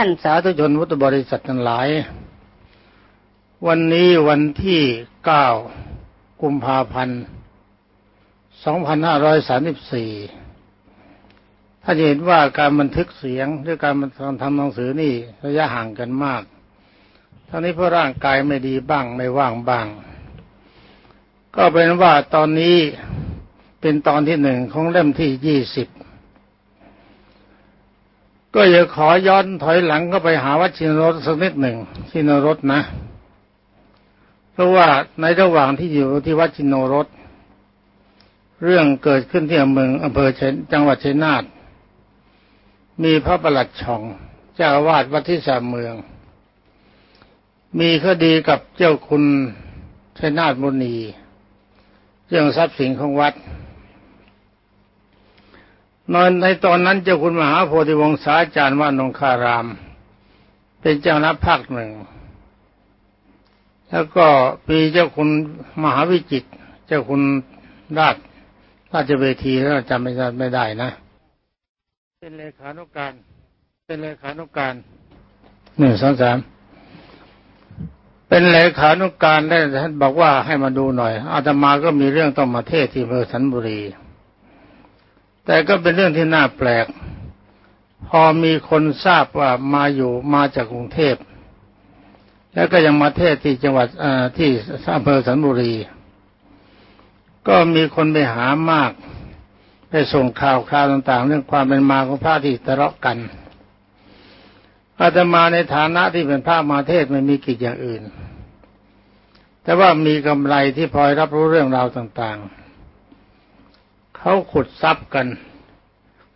ท่านสาธุชนพุทธบริษัททั้งหลาย วันนี้วันที่เก้ากุมภาพันธ์สองพันห้าร้อยสาสิบสี่ถ้าเห็นว่าการบันทึกเสียงหรือการทำหนังสือนี่ระยะห่างกันมากทั้งนี้เพราะร่างกายไม่ดีบ้างไม่ว่างบ้าง ก็เป็นว่าตอนนี้เป็นตอนที่หนึ่งของเล่มที่ยี่สิบ ก็อยากขอย้อนถอยหลังก็ไปหาวัดชินรสสักนิดหนึ่งชินรสนะ เพราะว่าในระหว่างที่อยู่ที่วัดชินรสเรื่องเกิดขึ้นที่อำเภออำเภอจังหวัดชัยนาทมีพระประหลัดช่องเจ้าอาวาสวัดที่สามเมือง มีคดีกับเจ้าคุณชัยนาทมุนีเรื่องทรัพย์สินของวัด นอนในตอนนั้นเจ้าคุณมหาโพธิวงศาจารย์ว่านงคาราม เป็นเจ้านับภาคหนึ่ง แล้วก็ปีเจ้าคุณมหาวิจิต เจ้าคุณราชราชเวทีแล้วจำไม่ได้ไม่ได้นะ เป็นเลขานุการ เป็นเลขานุการหนึ่งสองสามเป็นเลขานุการได้ท่านบอกว่าให้มาดูหน่อยอาตมาก็มีเรื่องต้องมาเทศที่เมืองสันบุรี แต่ก็เป็นเรื่องที่น่าแปลก พอมีคนทราบว่ามาอยู่มาจากกรุงเทพ แล้วก็ยังมาเทศที่จังหวัดที่อำเภอสันบุรี ก็มีคนไปหามาก ไปส่งข่าวคราวต่าง ๆ เรื่องความเป็นมาของพระที่ทะเลาะกันอาตมาในฐานะที่เป็นพระมาเทศไม่มีกิจอย่างอื่น แต่ว่ามีกำไรที่พลอยรับรู้เรื่องราวต่างๆ เขาขุดทรัพย์กัน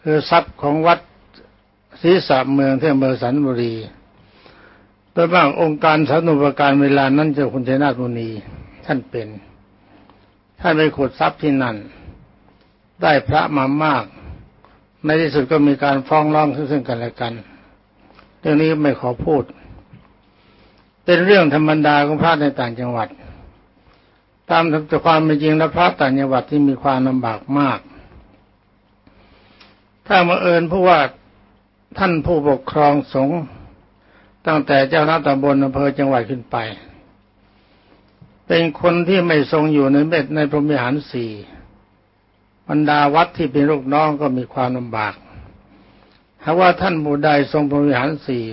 คือทรัพย์ของวัดศรีสะเมืองที่อำเภอสันบุรีโดยบ้างองค์การสานุปการเวลานั้นเจ้าคุณชัยนาทมุนีท่านเป็น ท่านไปขุดทรัพย์ที่นั่น ได้พระมามาก ในที่สุดก็มีการฟ้องร้องซึ่งกันและกัน เรื่องนี้ไม่ขอพูด เป็นเรื่องธรรมดาของพระในต่างจังหวัด ตามแต่ความเป็นจริงแล้วพระต่างจังหวัดที่มีความลำบากมาก ถ้ามาเอิญผู้ว่าท่านผู้ปกครองสงฆ์ตั้งแต่เจ้าหน้าตำบลอำเภอจังหวัดขึ้นไป เป็นคนที่ไม่ทรงอยู่ในเม็ดในพรหมิหารสี่บรรดาวัดที่เป็นลูกน้องก็มีความลำบากหากว่าท่านบูใดทรงพรหมิหารสี่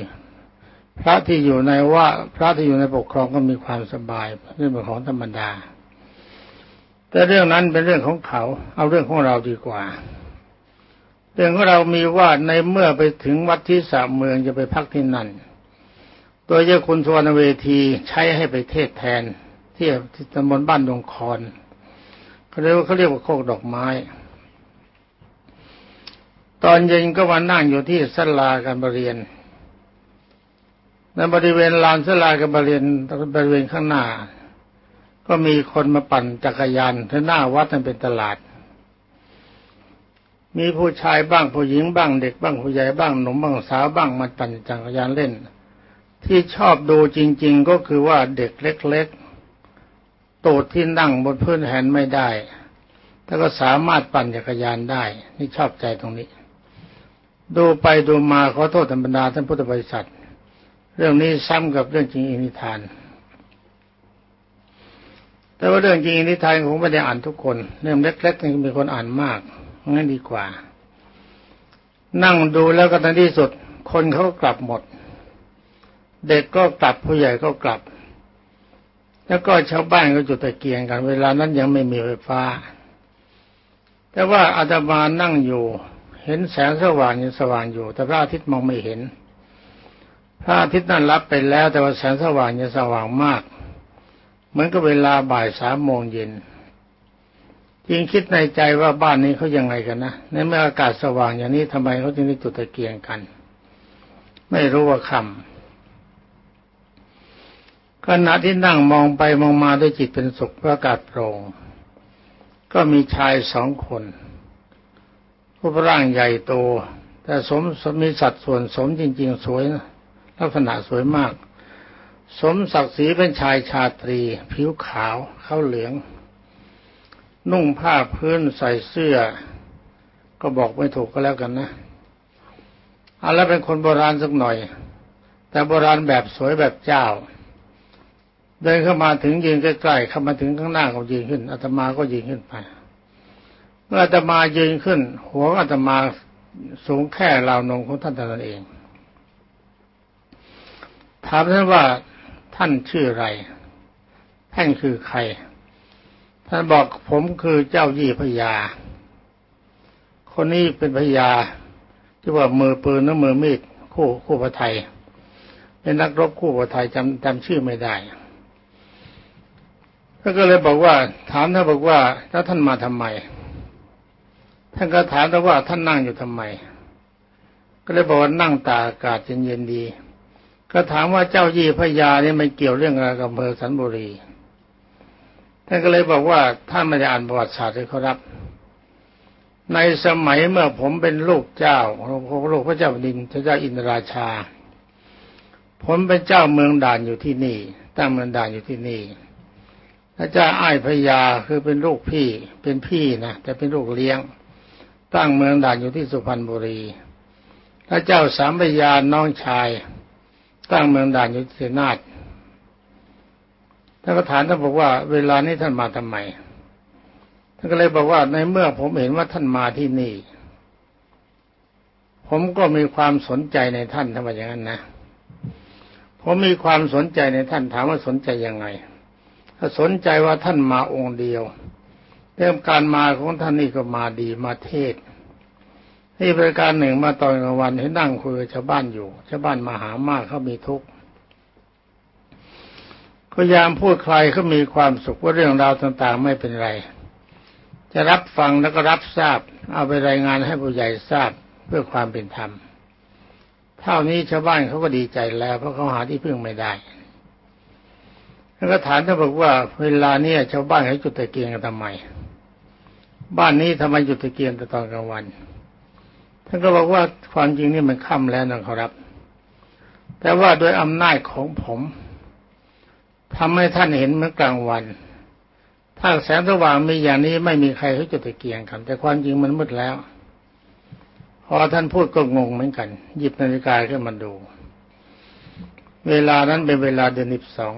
พระที่อยู่ในว่าพระที่อยู่ในปกครองก็มีความสบายเรื่องของธรรมดา แต่เรื่องนั้นเป็นเรื่องของเขา เอาเรื่องของเราดีกว่า เรื่องของเรามีว่าในเมื่อไปถึงวัดที่สามเมืองจะไปพักที่นั่นตัวเจ้าคุณสวรรณเวทีใช้ให้ไปเทศแทน ที่ตำบลบ้านดงคอนเขาเรียกว่าเขาเรียกว่าโคกดอกไม้ ตอนเย็นก็มานั่งอยู่ที่สลาการบริเรียนในบริเวณลานสลาการบริเรียนบริเวณข้างหน้า ก็มีคนมาปั่นจักรยานที่หน้าวัดนั่นเป็นตลาด มีผู้ชายบ้างผู้หญิงบ้างเด็กบ้างผู้ใหญ่บ้างหนุ่มบ้างสาวบ้างมาปั่นจักรยานเล่น ที่ชอบดูจริง ๆ ก็คือว่าเด็กเล็กๆตูดที่นั่งบนพื้นแหนไม่ได้ แต่ก็สามารถปั่นจักรยานได้ นี่ชอบใจตรงนี้ ดูไปดูมาขอโทษธรรมดาท่านพุทธบริษัท เรื่องนี้ซ้ำกับเรื่องจริงอินิทาน แต่ว่าเรื่องจริงนิทานผมไม่ได้อ่านทุกคน เรื่องเล็กๆนี่มีคนอ่านมากงั้นดีกว่า นั่งดูแล้วก็ในที่สุด คนเขาก็กลับหมด เด็กก็กลับผู้ใหญ่ก็กลับ แล้วก็ชาวบ้านก็จุดตะเกียงกัน เวลานั้นยังไม่มีไฟฟ้า แต่ว่าอาตมานั่งอยู่ เห็นแสงสว่างยังสว่างอยู่ แต่พระอาทิตย์มองไม่เห็นพระอาทิตย์นั้นรับไปแล้ว แต่ว่าแสงสว่างยังสว่างมาก เหมือนกับเวลาบ่ายสามโมงเย็นจริงคิดในใจว่าบ้านนี้เขายังไงกันนะในเมื่ออากาศสว่างอย่างนี้ทำไมเขาจึงได้จุดตะเกียงกัน ไม่รู้ว่าคำขณะที่นั่งมองไปมองมาด้วยจิตเป็นสุขอากาศโปร่งก็มีชายสองคนรูปร่างใหญ่โต แต่สมมีสัดส่วนสมจริง ๆ สวยลักษณะสวยมาก สมศักดิ์ศรีเป็นชายชาตรี ผิวขาวเข้าเหลือง นุ่งผ้าพื้นใส่เสื้อ ก็บอกไม่ถูกก็แล้วกันนะเอาแล้วเป็นคนโบราณสักหน่อย แต่โบราณแบบสวยแบบเจ้า เดินเข้ามาถึงยืนใกล้ๆเข้ามาถึงข้างหน้าก็ยืนขึ้นอาตมาก็ยืนขึ้นไปเมื่ออาตมายืนขึ้น หัวอาตมาสูงแค่ราวนมของท่านตนเอง ถามท่านว่า ท่านชื่ออะไร ท่านคือใคร ท่านบอกผมคือเจ้ายี่พญา คนนี้เป็นพญาที่ว่ามือปืนและมือมีดคู่คู่พระไทยเป็นนักรบคู่พระไทยจำจำชื่อไม่ได้ท่านก็เลยบอกว่า ถามท่านบอกว่า แล้วท่านมาทำไม ท่านก็ถามท่านว่าท่านนั่งอยู่ทำไม ก็เลยบอกว่านั่งตากอากาศเย็นๆดี ก็ถามว่าเจ้ายี่พญานี่มันเกี่ยวเรื่องอะไรกับอำเภอสันบุรีท่านก็เลยบอกว่าท่านไม่ได้อ่านประวัติศาสตร์เลยครับ ในสมัยเมื่อผมเป็นลูกเจ้าลูกพระเจ้าดินพระเจ้าอินทราชา ผมเป็นเจ้าเมืองด่านอยู่ที่นี่ ตั้งเมืองด่านอยู่ที่นี่พระเจ้าอ้ายพญาคือเป็นลูกพี่เป็นพี่นะแต่เป็นลูกเลี้ยง ตั้งเมืองด่านอยู่ที่สุพรรณบุรีพระเจ้าสามพญาน้องชาย ตั้งเมืองด่านอยู่ที่นาฏท่านก็ถามท่านบอกว่า เวลานี้ท่านมาทำไม ท่านก็เลยบอกว่าในเมื่อผมเห็นว่าท่านมาที่นี่ ผมก็มีความสนใจในท่านทำไมอย่างนั้นนะ ผมมีความสนใจในท่านถามว่าสนใจยังไง ถ้าสนใจว่าท่านมาองค์เดียวเรื่องการมาของท่านนี่ก็มาดีมาเทศ นี่ประการหนึ่งมาตอนกลางวันให้นั่งคุยกับชาวบ้านอยู่ชาวบ้านมาหามากเขามีทุกข์พยายามพูดใครเขามีความสุขว่าเรื่องราวต่าง ๆ ไม่เป็นไร จะรับฟังแล้วก็รับทราบ เอาไปรายงานให้ผู้ใหญ่ทราบเพื่อความเป็นธรรม เท่านี้ชาวบ้านเขาก็ดีใจแล้ว เพราะเขาหาที่พึ่งไม่ได้แล้วก็ถามท่านบอกว่า เวลาเนี้ยชาวบ้านเขาจุดตะเกียงกันทำไม บ้านนี้ทำไมจุดตะเกียงแต่ตอนกลางวัน ท่านก็บอกว่าความจริงนี่มันค่ำแล้วนะครับ แต่ว่าโดยอำนาจของผมทำให้ท่านเห็นเมื่อกลางวัน ถ้าแสงสว่างมีอย่างนี้ไม่มีใครเขาจะตะเกียงกัน แต่ความจริงมันมืดแล้ว พอท่านพูดก็งงเหมือนกัน หยิบนาฬิกาขึ้นมาดู เวลานั้นเป็นเวลาเดือนสิบสอง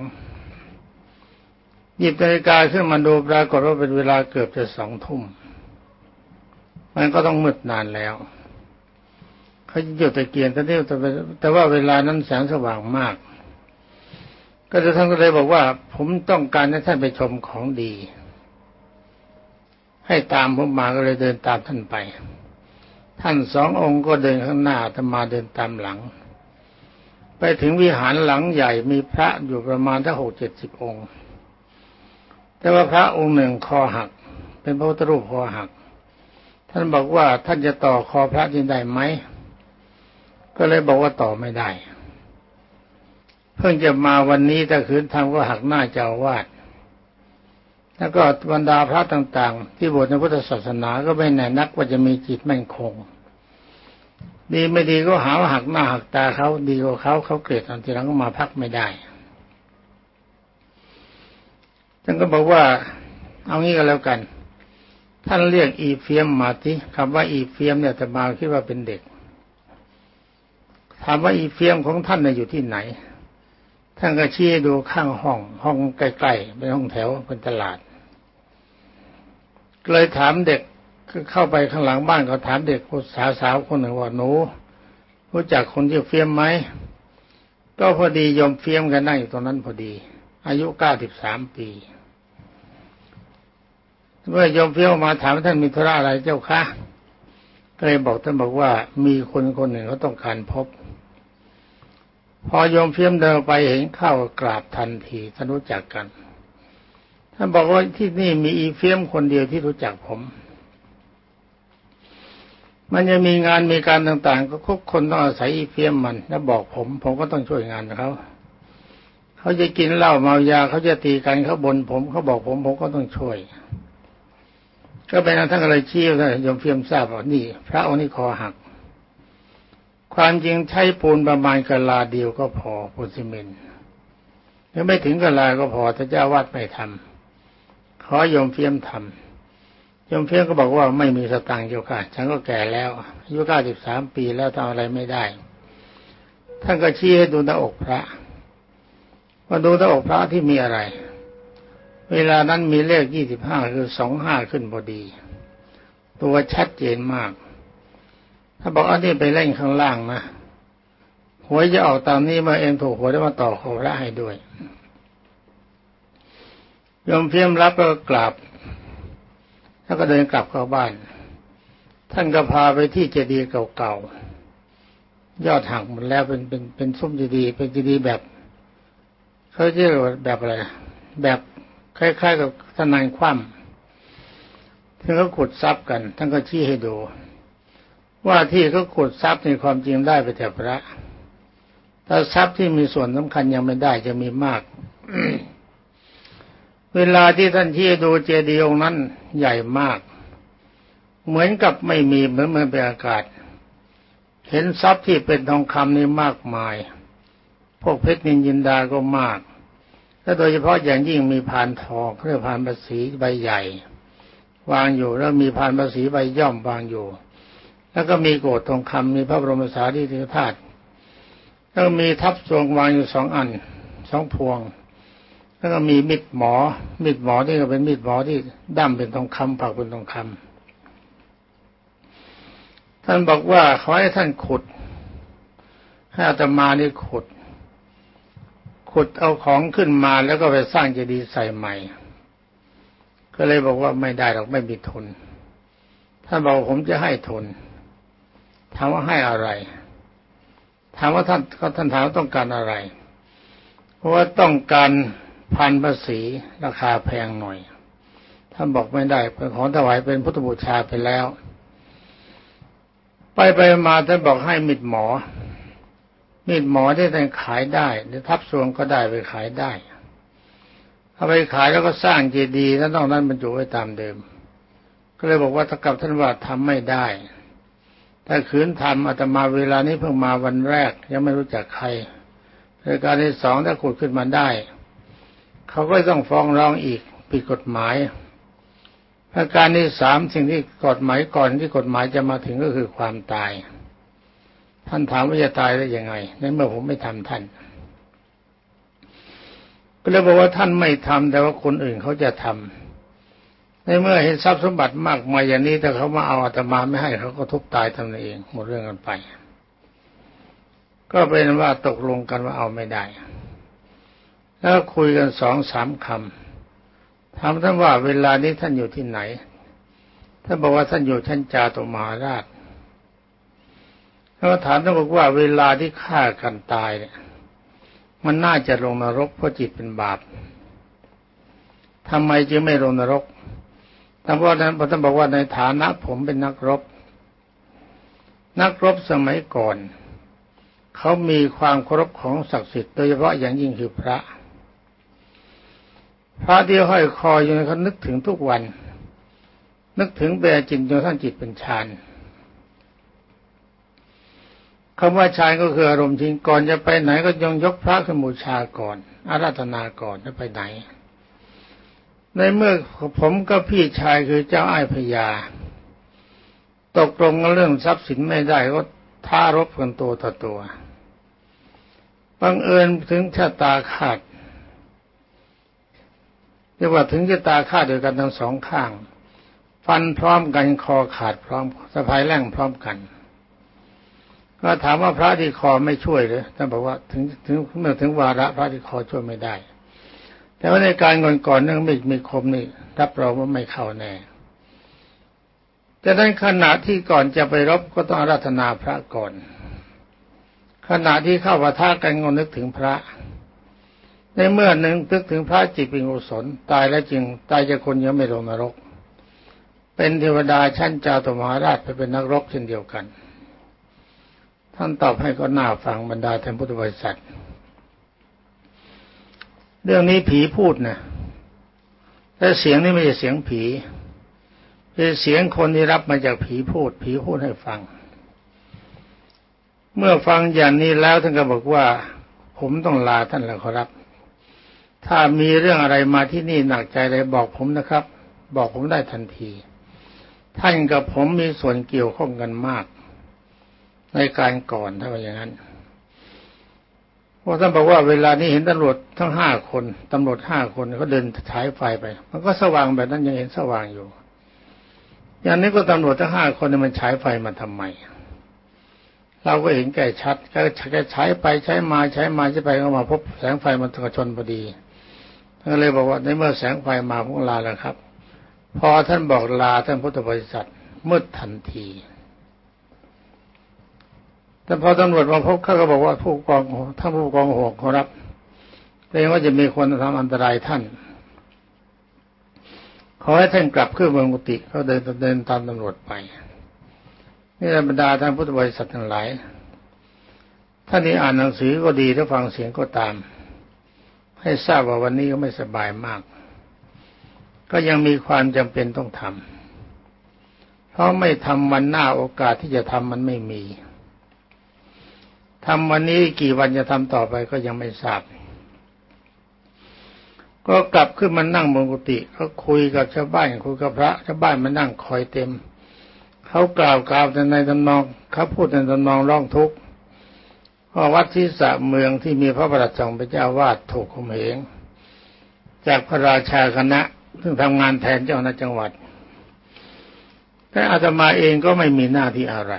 หยิบนาฬิกาขึ้นมาดูปรากฏว่าเป็นเวลาเกือบจะสองทุ่ม มันก็ต้องมืดนานแล้ว เขาหยุดตะเกียงแต่ที่แต่ว่าเวลานั้นแสงสว่างมาก ก็จะท่านก็เลยบอกว่า ผมต้องการให้ท่านไปชมของดี ให้ตามผมมาก็เลยเดินตามท่านไป ท่านสององค์ก็เดินข้างหน้าธรรมาเดินตามหลัง ไปถึงวิหารหลังใหญ่มีพระอยู่ประมาณทั้งหกเจ็ดสิบองค์ แต่ว่าพระองค์หนึ่งคอหัก เป็นพระพุทธรูปคอหักท่านบอกว่าท่านจะต่อคอพระที่ได้ไหม ก็เลยบอกว่าต่อไม่ได้ เพิ่งจะมาวันนี้ถ้าคืนทำก็หักหน้าเจ้าวาดแล้วก็บรรดาพระต่าง ๆ ที่บวชในพุทธศาสนาก็ไม่แน่นักว่าจะมีจิตมั่นคง ดีไม่ดีก็หาว่าหักหน้าหักตาเขาดีกว่าเขาเขาเกลียดตอนทีหลังก็มาพักไม่ได้ท่านก็บอกว่า เอางี้ก็แล้วกัน ท่านเรียกอีเฟียมมาที่คำว่าอีเฟียมเนี่ยแต่มาคิดว่าเป็นเด็ก ถามว่าอีเฟียมของท่านเนี่ยอยู่ที่ไหน ท่านก็ชี้ดูข้างห้อง ห้องใกล้ๆเป็นห้องแถวเป็นตลาด เลยถามเด็กเข้าไปข้างหลังบ้านเขาถามเด็กสาวสาวคนหนึ่งว่าหนูรู้จักคนที่เฟียมไหมก็พอดียมเฟียมกันนั่งอยู่ตรงนั้นพอดี อายุเก้าสิบสามปีเมื่อยมเฟียมมาถามท่านมีธุระอะไรเจ้าคะก็เลยบอกท่านบอกว่ามีคนคนหนึ่งเขาต้องการพบ พอโยมเพียมเดินไปเห็นเข้ากราบทันทีท่านรู้จักกันท่านบอกว่าที่นี่มีอีเฟียมคนเดียวที่รู้จักผม มันจะมีงานมีการต่างๆ ก็คุกคนต้องอาศัยอีเฟียมมัน แล้วบอกผม ผมก็ต้องช่วยงานเขาเขาจะกินเหล้าเมายาเขาจะตีกันเขาบนผมเขาบอกผมผมก็ต้องช่วย ก็เป็นท่านก็เลยชี้ว่าโยมเฟียมทราบว่านี่ พระองค์นี้คอหัก ความจริงใช้ปูนประมาณกะลาเดียวก็พอปูนซีเมนต์ยังไม่ถึงกะลาก็พอถ้าเจ้าวาดไม่ทำขอโยมเฟียมทำโยมเฟียมก็บอกว่าไม่มีสตังค์เจ้าค่ะฉันก็แก่แล้วอายุเก้าสิบสามปีแล้วทำอะไรไม่ได้ถ้าานก็ชี้ให้ดูหน้าอกพระว่าดูหน้าอกพระที่มีอะไร เวลานั้นมีเลขยี่สิบห้าคือสองห้าขึ้นพอดี ตัวชัดเจนมาก ถ้าบอกอันนี้ไปเล่นข้างล่างนะหวยจะออกตามนี้มาเองถูกหวยได้มาต่อขอพระให้ด้วยยมเพียมรับก็กราบแล้วก็เดินกลับเข้าบ้าน ท่านก็พาไปที่เจดีย์เก่าๆยอดหักหมดแล้วเป็นเป็นเป็นซุ้มเจดีย์เป็นเจดีย์แบบเขาเรียกว่าแบบอะไรแบบคล้ายๆกับทนายคว่ำท่านก็ขุดทรัพย์กัน ท่านก็ชี้ให้ดู ว่าที่เขาขุดทรัพย์ในความจริงได้ไปแต่พระถ้าทรัพย์ที่มีส่วนสำคัญยังไม่ได้จะมีมาก เวลาที่ท่านชี้ดูเจดีย์องค์นั้นใหญ่มาก เหมือนกับไม่มีเหมือนมันเป็นอากาศ เห็นทรัพย์ที่เป็นทองคำนี่มากมาย พวกเพชรนินยินดาก็มากและโดยเฉพาะอย่างยิ่งมีพานทองเรียกพานภาษีใบใหญ่ วางอยู่แล้วมีพานภาษีใบย่อมวางอยู่ แล้วก็มีโกดทองคำมีพระบรมสารีริกธาตุแล้วมีทับทรงวางอยู่สองอันสองพวง แล้วก็มีมิดหมอมิดหมอนี่ก็เป็นมิดหมอที่ดั้มเป็นทองคำผักเป็นทองคำท่านบอกว่าขอให้ท่านขุดให้อาตมานี่ขุด ขุดเอาของขึ้นมาแล้วก็ไปสร้างเจดีย์ใส่ใหม่ ก็เลยบอกว่าไม่ได้หรอกไม่มีทุนท่านบอกผมจะให้ทุน ถามว่าให้อะไร ถามว่าท่านท่านถามว่าต้องการอะไร เพราะว่าต้องการพันภาษีราคาแพงหน่อย ท่านบอกไม่ได้เป็นของถวายเป็นพุทธบูชาไปแล้ว ไปไปมาท่านบอกให้มิดหมอ มิดหมอที่ท่านขายได้หรือทับสวงก็ได้ไปขายได้เอาไปขายแล้วก็สร้างเจดีย์แล้วนอกนั้นบรรจุไว้ตามเดิม ก็เลยบอกว่าถ้ากับท่านว่าทำไม่ได้ ถ้าขืนทำอาตมาเวลานี้เพิ่งมาวันแรก ยังไม่รู้จักใครรายการที่สองถ้าขุดขึ้นมาได้ เขาก็ต้องฟ้องร้องอีกผิดกฎหมายประการที่สามสิ่งที่กฎหมายก่อนที่กฎหมายจะมาถึงก็คือความตาย ท่านถามว่าจะตายได้ยังไงในเมื่อผมไม่ทำท่าน ก็เลยบอกว่าท่านไม่ทำแต่ว่าคนอื่นเขาจะทำ ในเมื่อเห็นทรัพย์สมบัติมากมายอย่างนี้แต่เขามาเอาอาตมาไม่ให้เขาก็ทุบตายทำเอง หมดเรื่องกันไป ก็เป็นว่าตกลงกันว่าเอาไม่ได้ แล้วคุยกันสองสามคำถามท่านว่าเวลานี้ท่านอยู่ที่ไหนท่านบอกว่าท่านอยู่ชั้นจาตุมาราชแล้วถามท่านบอกว่าเวลาที่ฆ่ากันตายเนี่ยมันน่าจะลงนรกเพราะจิตเป็นบาปทำไมจึงไม่ลงนรก ท่านบอกนั้นท่านบอกว่าในฐานะผมเป็นนักรบ นักรบสมัยก่อน เขามีความเคารพของศักดิ์สิทธิ์โดยเฉพาะอย่างยิ่งคือพระ พระที่ห้อยคออยู่ในเขานึกถึงทุกวัน นึกถึงเบจิตจนท่านจิตเป็นฌานคำว่าฌานก็คืออารมณ์จริงก่อนจะไปไหนก็ยงยกพระขึ้นบูชาก่อนอาราธนาก่อนจะไปไหน ในเมื่อผมก็พี่ชายคือเจ้าอ้ายพญาตกลงเรื่องทรัพย์สินไม่ได้ก็ท้ารบกันตัวต่อตัวบังเอิญถึงชะตาขาดเรียกว่าถึงจะตาฆ่าโดยกันทั้งสองข้าง ฟันพร้อมกันคอขาดพร้อมสะพายแร่งพร้อมกัน ก็ถามว่าพระที่คอไม่ช่วยเลยท่านบอกว่าถึงถึงเมื่อถึงวาระพระที่คอช่วยไม่ได้ แต่ว่าในการก่อนก่อนเนื่งไม่มีคมนี่รับรองว่าไม่เข้าแน่แต่ในขณะที่ก่อนจะไปรบก็ต้องอาราธนาพระก่อน ขณะที่เข้าปะทะกันก็นึกถึงพระ ในเมื่อหนึ่งตึกถึงพระจิตเป็นกุศลตายแล้วจริงตายจากคนยังไม่ลงนรก เป็นเทวดาชั้นจาตุมหาราชไปเป็นนักรบเช่นเดียวกัน ท่านตอบให้ก็น่าฟังบรรดาท่านพุทธบริษัท เรื่องนี้ผีพูดนะแต่เสียงนี้ไม่ใช่เสียงผีเป็นเสียงคนที่รับมาจากผีพูด ผีพูดให้ฟัง เมื่อฟังอย่างนี้แล้วท่านก็บอกว่า ผมต้องลาท่านแล้วขอรับ ถ้ามีเรื่องอะไรมาที่นี่หนักใจอะไรบอกผมนะครับ บอกผมได้ทันที ท่านกับผมมีส่วนเกี่ยวข้องกันมาก ในการก่อนถ้าว่าอย่างนั้น พราะท่านบอกว่าเวลานี้เห็นตำรวจทั้งห้าคนตำรวจห้าคนเขาเดินฉายไฟไป มันก็สว่างแบบนั้นยังเห็นสว่างอยู่ อย่างนี้ก็ตำรวจทั้งห้าคนมันฉายไฟมาทำไม เราก็เห็นแก่ชัดก็ใช้ไปใช้มาใช้มาใช้ไปก็มาพบแสงไฟมันกระชนพอดีท่านเลยบอกว่าในเมื่อแสงไฟมาพวกลาแล้วครับ พอท่านบอกลาท่านพุทธบริษัทมืดทันที แต่พอตำรวจมาพบเขาก็บอกว่าผู้กองท่านผู้กองหกขอรับเกรงว่าจะมีคนทำอันตรายท่าน ขอให้ท่านกลับขึ้นเมืองกุฏิเขาเดินเดินตามตำรวจไปนี่ธรรมดาท่านพุทธบริษัททั้งหลายท่านนี้อ่านหนังสือก็ดีถ้าฟังเสียงก็ตาม ให้ทราบว่าวันนี้ก็ไม่สบายมาก ก็ยังมีความจำเป็นต้องทำเพราะไม่ทำวันหน้าโอกาสที่จะทำมันไม่มี ทำวันนี้กี่วันจะทำต่อไปก็ยังไม่ทราบ ก็กลับขึ้นมานั่งบนกุฏิเขาคุยกับชาวบ้านคุยกับพระชาวบ้านมานั่งคอยเต็ม เขากล่าวกล่าวในตำนองเขาพูดในตำนองร้องทุกข์ว่าวัดที่สะเมืองที่มีพระประหลัดจงเป็นเจ้าวาดถูกข่มเหงจากพระราชาคณะซึ่งทำงานแทนเจ้าหน้าจังหวัดแต่อาตมาเองก็ไม่มีหน้าที่อะไร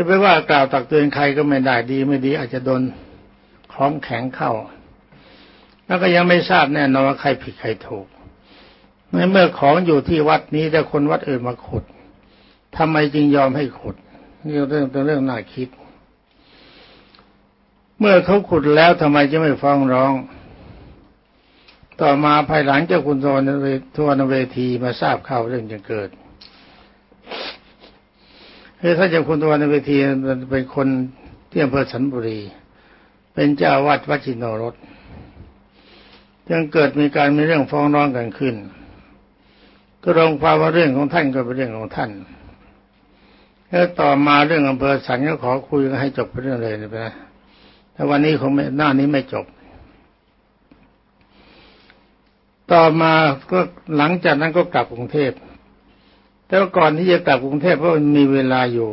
จะไปว่ากล่าวตักเตือนใครก็ไม่ได้ดีไม่ดีอาจจะโดนของแข็งเข้า แล้วก็ยังไม่ทราบแน่นอนว่าใครผิดใครถูกในเมื่อของอยู่ที่วัดนี้แต่คนวัดอื่นมาขุดทำไมจึงยอมให้ขุดนี่เรื่องเป็นเรื่องน่าคิด เมื่อเขาขุดแล้วทำไมจะไม่ฟ้องร้อง ต่อมาภายหลังเจ้าคุณโทนเวทวนเวทีมาทราบข่าวเรื่องจะเกิด คือท่านเจ้าคุณตะวันในเวทีเป็นคนที่อำเภอสันบุรี เป็นเจ้าวัดวัชิโนรสยังเกิดมีการมีเรื่องฟ้องร้องกันขึ้น ก็ลงความว่าเรื่องของท่านก็เป็นเรื่องของท่าน แล้วต่อมาเรื่องอำเภอสันก็ขอคุยกันให้จบเรื่องเลยนะแต่วันนี้คงไม่หน้านี้ไม่จบ ต่อมาก็หลังจากนั้นก็กลับกรุงเทพ แต่ว่าก่อนที่จะกลับกรุงเทพเพราะมันมีเวลาอยู่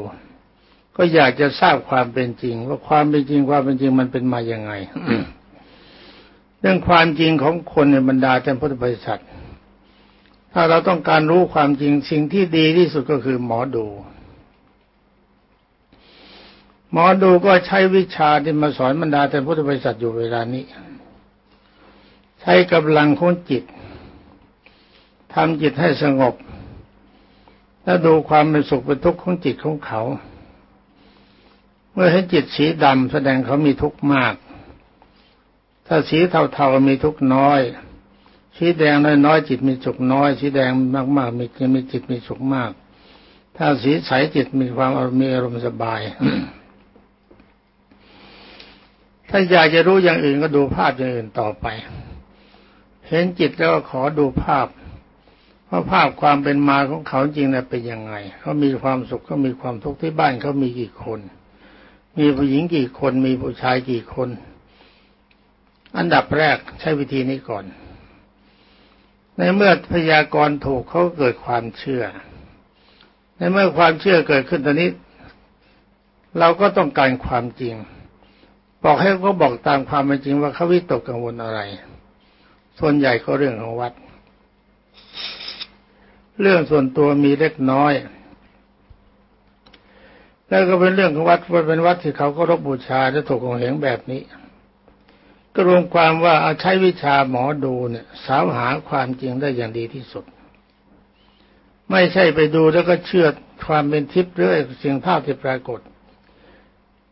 ก็อยากจะทราบความเป็นจริง ว่าความเป็นจริงความเป็นจริงมันเป็นมาอย่างไงเรื่องความจริงของคนในบรรดาท่านพุทธบริษัท ถ้าเราต้องการรู้ความจริงสิ่งที่ดีที่สุดก็คือหมอดู หมอดูก็ใช้วิชาที่มาสอนบรรดาท่านพุทธบริษัทอยู่เวลานี้ ใช้กำลังของจิตทำจิตให้สงบ แล้วดูความเป็นสุขเป็นทุกข์ของจิตของเขา เมื่อให้จิตสีดำแสดงเขามีทุกข์มาก ถ้าสีเทาๆมีทุกข์น้อย สีแดงน้อยๆจิตมีสุขน้อย สีแดงมากๆมีมีจิตมีสุขมาก ถ้าสีใสจิตมีความมีอารมณ์สบาย ถ้าอยากจะรู้อย่างอื่นก็ดูภาพอย่างอื่นต่อไป เห็นจิตแล้วก็ขอดูภาพ ว่าภาพความเป็นมาของเขาจริงน่ะเป็นยังไง เขามีความสุขเขามีความทุกข์ที่บ้านเขามีกี่คน มีผู้หญิงกี่คน มีผู้ชายกี่คน อันดับแรกใช้วิธีนี้ก่อน ในเมื่อพยากรณ์ถูกเขาเกิดความเชื่อ ในเมื่อความเชื่อเกิดขึ้นตอนนี้ เราก็ต้องการความจริง บอกให้เขาบอกตามความเป็นจริงว่าเขาวิตกกังวลอะไร ส่วนใหญ่ก็เรื่องของวัด เรื่องส่วนตัวมีเล็กน้อย แล้วก็เป็นเรื่องของวัดว่าเป็นวัดที่เขาก็รบบูชาจะถูกของเหงแบบนี้ ก็รวมความว่าเอาใช้วิชาหมอดูเนี่ยสาวหาความจริงได้อย่างดีที่สุด ไม่ใช่ไปดูแล้วก็เชื่อความเป็นทิพย์หรือสิ่งภาพที่ปรากฏ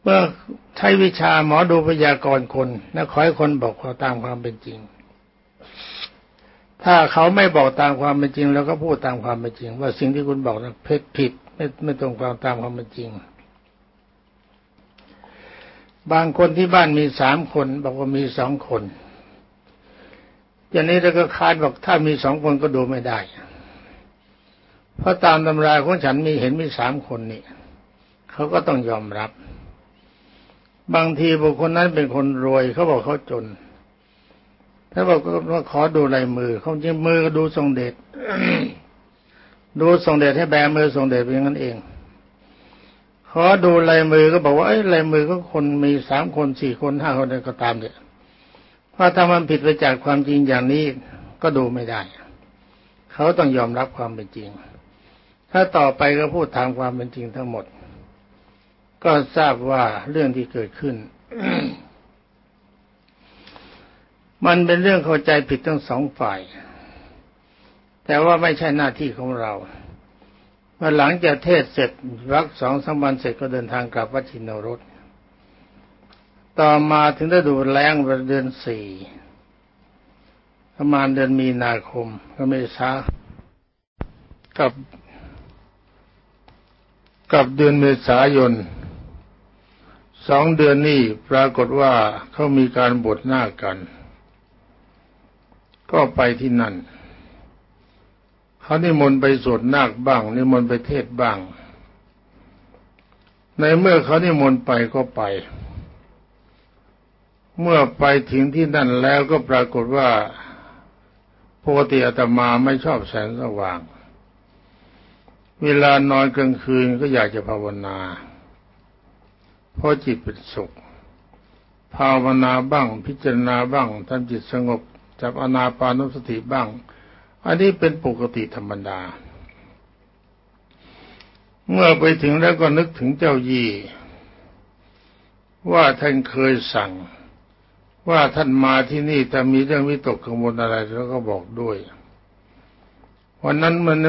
เมื่อใช้วิชาหมอดูพยากรณ์คน แล้วขอให้คนบอกความตามความเป็นจริง ถ้าเขาไม่บอกตามความเป็นจริงเราก็พูดตามความเป็นจริง ว่าสิ่งที่คุณบอกนั้นเพผิดไม่ไม่ตรงความตามความเป็นจริง บางคนที่บ้านมีสามคนบอกว่ามีสองคน อย่างนี้เราก็คาดบอกถ้ามีสองคนก็ดูไม่ได้ เพราะตามตำราของฉันมีเห็นมีสามคนนี่เขาก็ต้องยอมรับ บางทีบุคคลนั้นเป็นคนรวยเขาบอกเขาจน ถ้าบอกว่าขอดูลายมือเขาจริงมือก็ดูทรงเดชดูทรงเดชให้แบมือทรงเดชเป็นอย่างนั้นเองขอดูลายมือก็บอกว่าไอ้ลายมือก็คนมีสามคนสี่คนห้าคนก็ตามเนี่ยเพราะถ้ามันผิดไปจากความจริงอย่างนี้ก็ดูไม่ได้ เขาต้องยอมรับความเป็นจริง ถ้าต่อไปก็พูดทางความเป็นจริงทั้งหมด ก็ทราบว่าเรื่องที่เกิดขึ้น มันเป็นเรื่องเข้าใจผิดทั้งสองฝ่าย แต่ว่าไม่ใช่หน้าที่ของเราเมื่อหลังจากเทศเสร็จรักสองสามวันเสร็จก็เดินทางกลับวัดชินรสต่อมาถึงได้ดูแรงเดือนสี่ประมาณเดือนมีนาคมก็ไม่ช้ากับ กับเดือนเมษายนสองเดือนนี้ปรากฏว่าเขามีการบวชหน้ากัน ก็ไปที่นั่นเขานิมนต์ไปสวดนาคบ้างนิมนต์ไปเทศบ้าง ในเมื่อเขานิมนต์ไปก็ไป เมื่อไปถึงที่นั่นแล้วก็ปรากฏว่าปกติอาตมาไม่ชอบแสงสว่าง เวลานอนกลางคืนก็อยากจะภาวนา เพราะจิตเป็นสุข ภาวนาบ้างพิจารณาบ้างทำจิตสงบ จับอนาปานุสติบ้าง อันนี้เป็นปกติธรรมดา เมื่อไปถึงแล้วก็นึกถึงเจ้ายี่ ว่าท่านเคยสั่ง ว่าท่านมาที่นี่แต่มีเรื่องวิตกกังวลอะไรแล้วก็บอกด้วยวันนั้นมันใน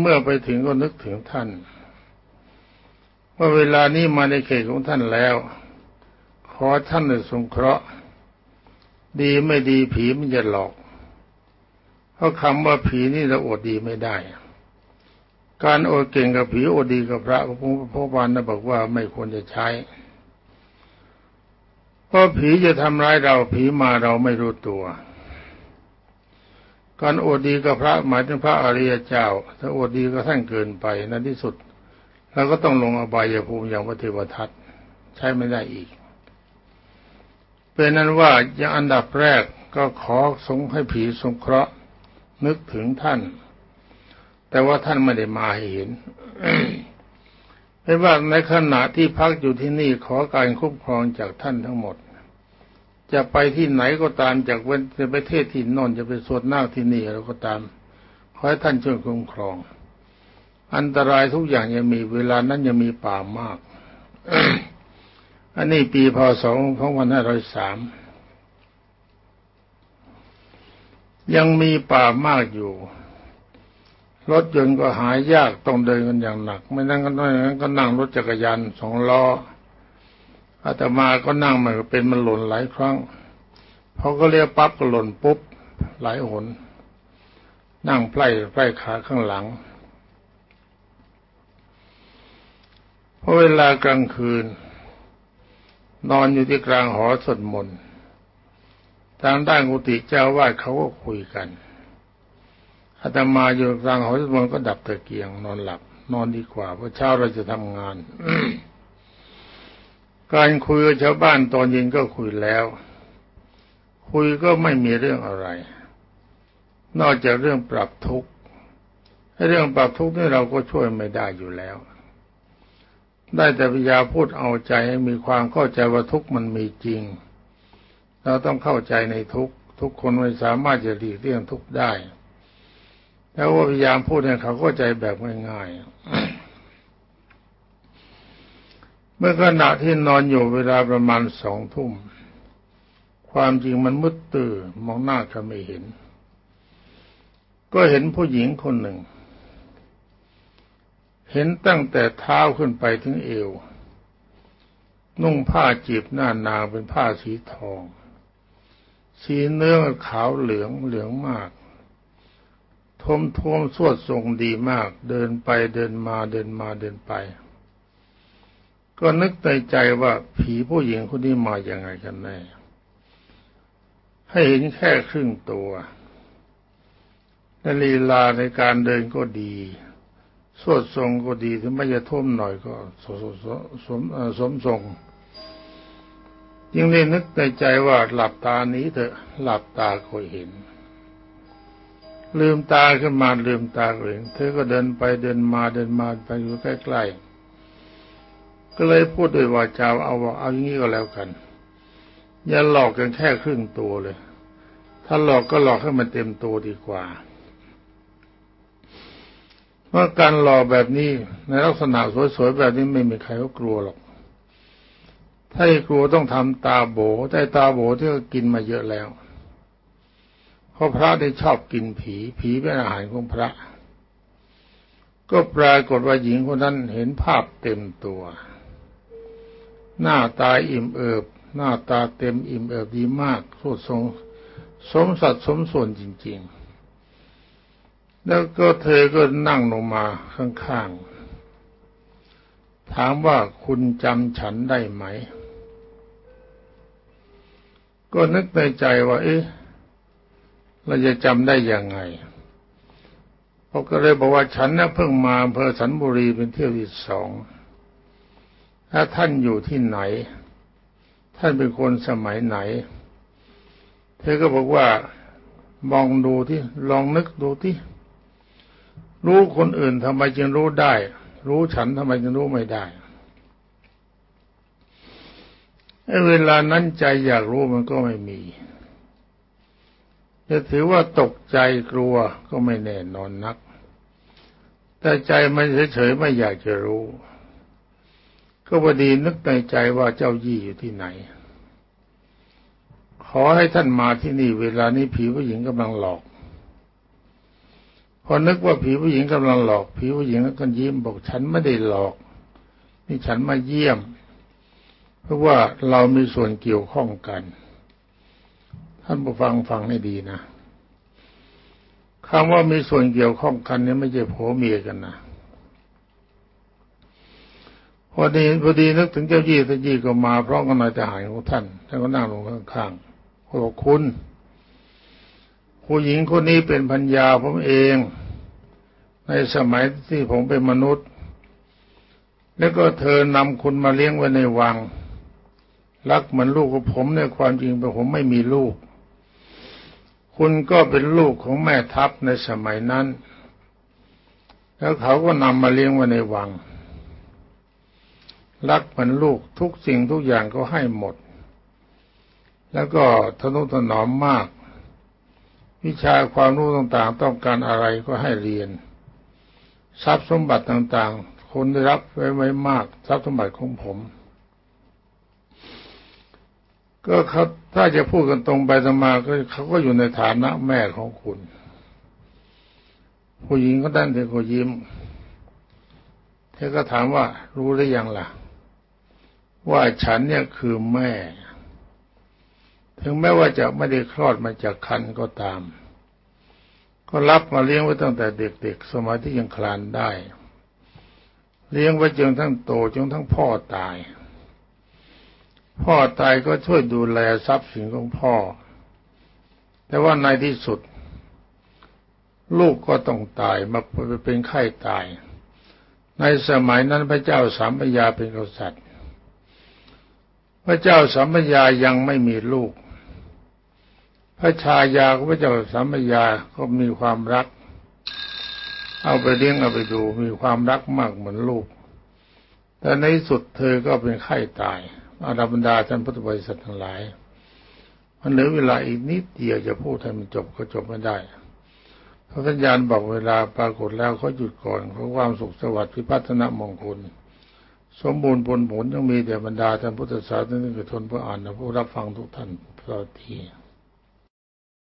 เมื่อไปถึงก็นึกถึงท่านว่าเวลานี้มาในเขตของท่านแล้ว ขอท่านได้สงเคราะห์ ดีไม่ดีผีมันจะหลอก เพราะคำว่าผีนี่เราอดดีไม่ได้ การอดเก่งกับผีอดดีกับพระพระพุทธวันนะบอกว่าไม่ควรจะใช้ เพราะผีจะทำร้ายเราผีมาเราไม่รู้ตัว การอดดีกับพระหมายถึงพระอริยเจ้า ถ้าอดดีก็ท่านเกินไปในที่สุดเราก็ต้องลงอบายภูมิอย่างพระเทวทัตใช้ไม่ได้อีก เป็นนั้นว่าอย่างอันดับแรกก็ขอสงให้ผีสงเคราะห์นึกถึงท่าน แต่ว่าท่านไม่ได้มาให้เห็นไม่ว่าในขณะที่พักอยู่ที่นี่ขอการคุ้มครองจากท่านทั้งหมด จะไปที่ไหนก็ตามจากเว้นจะไปเทศที่นอนจะไปสวดนาคที่นี่เราก็ตามขอให้ท่านช่วยคุ้มครอง อันตรายทุกอย่างยังมีเวลานั้นยังมีป่ามาก อันนี้ปีพศ2503ยังมีป่ามากอยู่ รถยนต์ก็หายยากต้องเดินกันอย่างหนัก ไม่นั่งก็นั่งก็นั่งรถจักรยานสองล้ออาตมาก็นั่งมันเป็นมันหล่นหลายครั้งพอก็เรียกปั๊บก็หล่นปุ๊บหลายหน นั่งไพร่ไพร่ขาข้างหลังพอเวลากลางคืน นอนอยู่ที่กลางหอสวดมนต์ทางด้านกุฏิเจ้าวาดเขาก็คุยกันอาตมาอยู่กลางหอสวดก็ดับตะเกียง นอนหลับ นอนดีกว่าเพราะเช้าเราจะทำงาน การคุยกับชาวบ้านตอนเย็นก็คุยแล้ว คุยก็ไม่มีเรื่องอะไร นอกจากเรื่องปรับทุกข์เรื่องปรับทุกข์นี่เราก็ช่วยไม่ได้อยู่แล้ว ได้แต่พยายามพูดเอาใจให้มีความเข้าใจว่าทุกข์มันมีจริง เราต้องเข้าใจในทุกทุกคนไม่สามารถจะหลีกเลี่ยงทุกได้ แล้วว่าพยายามพูดให้เขาเข้าใจแบบง่ายๆ เมื่อขณะที่นอนอยู่เวลาประมาณสองทุ่ม ความจริงมันมืดตื่นมองหน้าก็ไม่เห็น ก็เห็นผู้หญิงคนหนึ่ง เห็นตั้งแต่เท้าขึ้นไปถึงเอว นุ่งผ้าจีบหน้านางเป็นผ้าสีทอง สีเนื้อขาวเหลืองเหลืองมากทมทวมสวดทรงดีมาก เดินไปเดินมาเดินมาเดินไป ก็นึกในใจว่าผีผู้หญิงคนนี้มาอย่างไงกันแน่ ให้เห็นแค่ครึ่งตัวและลีลาในการเดินก็ดี สวดทรงก็ดีถึงไม่จะท่วมหน่อยก็สมสมสมทรงยิ่งได้นึกในใจว่าหลับตานี้เถอะหลับตาก็เห็น ลืมตาขึ้นมาลืมตาเองเธอก็เดินไปเดินมาเดินมาไปอยู่ใกล้ๆก็เลยพูดด้วยวาจาเอาว่าเอาอย่างนี้ก็แล้วกัน อย่าหลอกกันแค่ครึ่งตัวเลย ถ้าหลอกก็หลอกให้มันเต็มตัวดีกว่า เพราการหล่อแบบนี้ในลักษณะสวยๆแบบนี้ไม่มีใครเขากลัวหรอก ถ้ากลัวต้องทำตาโบแต่ตาโบที่เขากินมาเยอะแล้ว เพราะพระได้ชอบกินผี ผีเป็นอาหารของพระ ก็ปรากฏว่าหญิงคนนั้นเห็นภาพเต็มตัว หน้าตาอิ่มเอิบ หน้าตาเต็มอิ่มเอิบดีมากสุดทรงสมสัดสมส่วนจริง ๆ แล้วก็เธอก็นั่งลงมาข้างๆ ถามว่าคุณจำฉันได้ไหม ก็นึกในใจว่า เอ๊ะ เราจะจำได้ยังไงเขาก็เลยบอกว่าฉันนะเพิ่งมาอำเภอสันบุรีเป็นเที่ยวที่สองถ้าท่านอยู่ที่ไหน ท่านเป็นคนสมัยไหน เธอก็บอกว่ามองดูที่ลองนึกดูที่ รู้คนอื่นทำไมจึงรู้ได้ รู้ฉันทำไมจึงรู้ไม่ได้เวลานั้นใจอยากรู้มันก็ไม่มีจะถือว่าตกใจกลัวก็ไม่แน่นอนนัก แต่ใจมันเฉยๆไม่อยากจะรู้ ก็พอดีนึกในใจว่าเจ้ายี่อยู่ที่ไหน ขอให้ท่านมาที่นี่ เวลานี้ผีผู้หญิงกำลังหลอก พอนึกว่าผีผู้หญิงกำลังหลอกผีผู้หญิงก็ยิ้มบอกฉันไม่ได้หลอก นี่ฉันมาเยี่ยม เพราะว่าเรามีส่วนเกี่ยวข้องกัน ท่านผู้ฟังฟังให้ดีนะคำว่ามีส่วนเกี่ยวข้องกันนี่ไม่ใช่ผัวเมียกันนะพอดีพอดีนึกถึงเจ้ายี่เจ้ายี่ก็มาพร้อมกับนายทหารของท่านท่านก็นั่งลงข้างๆเขาบอกคุณ ผู้หญิงคนนี้เป็นพัญญาผมเอง ในสมัยที่ผมเป็นมนุษย์ แล้วก็เธอนำคุณมาเลี้ยงไว้ในวัง รักเหมือนลูกของผมในความจริงเป็นผมไม่มีลูก คุณก็เป็นลูกของแม่ทัพในสมัยนั้น แล้วเขาก็นำมาเลี้ยงไว้ในวัง รักเหมือนลูกทุกสิ่งทุกอย่างก็ให้หมด แล้วก็ทนุถนอมมาก วิชาความรู้ต่างๆ ต้องการอะไรก็ให้เรียน ทรัพย์สมบัติต่างๆ คนได้รับไว้ไว้มาก ทรัพย์สมบัติของผม ก็เขาถ้าจะพูดกันตรงไปตรงมาก็เขาก็อยู่ในฐานะแม่ของคุณ ผู้หญิงก็ด้านเธอก็ยิ้มเธอก็ถามว่ารู้หรือยังล่ะ ว่าฉันเนี่ยคือแม่ ถึงแม้ว่าจะไม่ได้คลอดมาจากคันก็ตาม ก็รับมาเลี้ยงไว้ตั้งแต่เด็กๆ สมัยที่ยังคลานได้ เลี้ยงไว้จนทั้งโตจนทั้งพ่อตาย พ่อตายก็ช่วยดูแลทรัพย์สินของพ่อ แต่ว่าในที่สุด ลูกก็ต้องตายมาเป็นไข้ตาย ในสมัยนั้นพระเจ้าสามพยาเป็นกษัตริย์พระเจ้าสัมปยายังไม่มีลูก พระชายาของพระเจ้าสัมปยาก็มีความรัก เอาไปเลี้ยงเอาไปดูมีความรักมากเหมือนลูก แต่ในสุดเธอก็เป็นไข้ตายอาดาบรรดาท่านพุทธบริษัททั้งหลาย มันเหลือเวลาอีกนิดเดียวจะพูดให้มันจบก็จบไม่ได้พระสัญญาณบอกเวลาปรากฏแล้วเขาหยุดก่อนเพราะความสุขสวัสดิ์พิพัฒนมงคลสมบูรณ์ผลผลยังมีแต่บรรดาท่านพุทธศาสนิกชนผู้อ่านและผู้รับฟังทุกท่านพระที